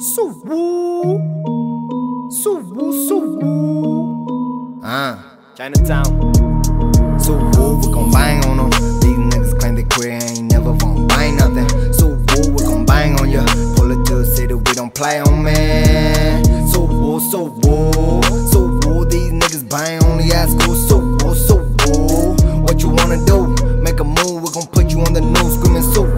So woo, so woo, so woo. Uh, Chinatown. So woo, we gon' bang on them. These niggas claim they queer, ain't never gon' bang nothing. So woo, we gon' bang on ya. Pull it to the city, we don't play on me. So woo, so woo, so woo. These niggas bang on the ass go so woo, so woo. What you wanna do? Make a move, we gon' put you on the news, screaming so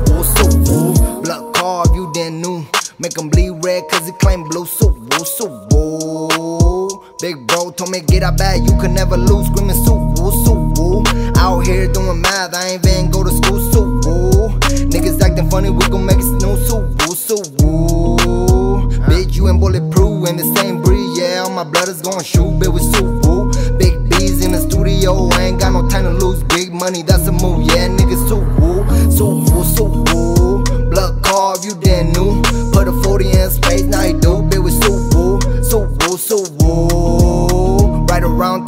me get out bad, you can never lose. Screaming so woo, so woo. Out here doing math, I ain't even go to school. So woo. Niggas acting funny, we gon' make it snooze. So woo, so woo. Bitch, you ain't bulletproof in the same breed. Yeah, all my blood is gon' shoot, bitch, we so woo. Big B's in the studio, I ain't got no time to lose. Big money, that's a move. Yeah, niggas so woo, so woo, so woo. Blood carve, you didn't. Put a 40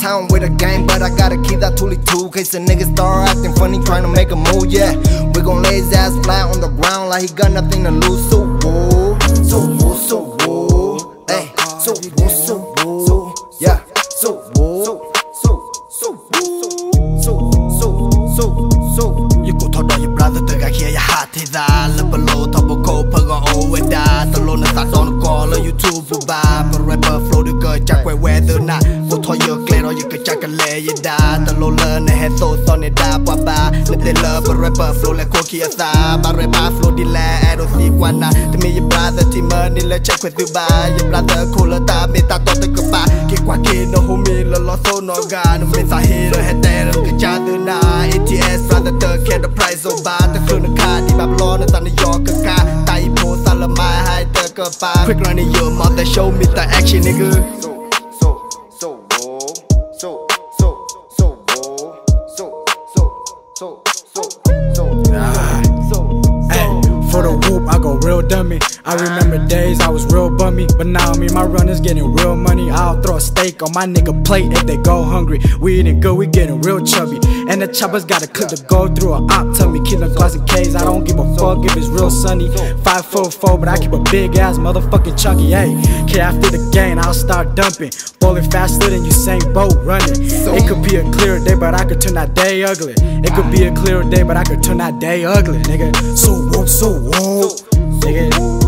town with a gang, but I gotta keep that toolie too. Case the niggas start acting funny, trying to make a move, yeah. We gon' lay his ass flat on the ground like he got nothing to lose. So woo, so woo, so woo, hey, so woo, so woo, yeah, so woo, so so so woo, so so so so. You're told your brother to get here, your heart is that. Live below, top of cold, pug on all with that. The loner starts on the call, you too, bye. But rapper flow the girl, jack where weather not. you could chuck a lay you die the low learn the head so so ne da pa ba let the love but rapper flow like cookie asa ba re ba flow di la i don't see one to me your brother team money let check with you by your brother cool ta me ta to te ka ba ke kwa ke no homie lo lo so no ga no me sa he the head there the cha the na ats brother the can the price of ba the flow the car di ba lo na ta ne yo ka ka tai po sa la mai hai the ka ba quick run in your mouth that show me the action nigga so so so so ah. Real dummy. I remember days I was real bummy, but now me my runners getting real money. I'll throw a steak on my nigga plate if they go hungry. We eating good, we getting real chubby. And the choppers got a clip to go through a op tummy. Killing glass and K's, I don't give a fuck if it's real sunny. Five foot four, but I keep a big ass motherfucking chunky. Hey, kid, after the game, I'll start dumping. Bowling faster than Usain Bolt running. It could be a clear day, but I could turn that day ugly. It could be a clear day, but I could turn that day ugly, nigga. So whoop, so whoop, nigga.